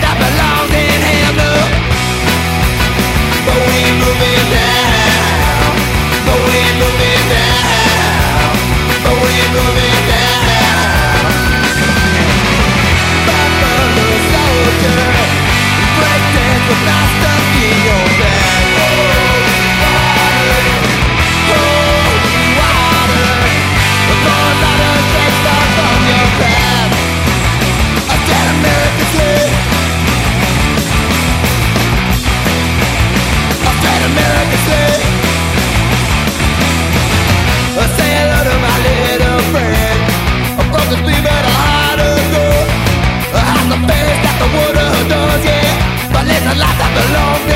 that belongs the love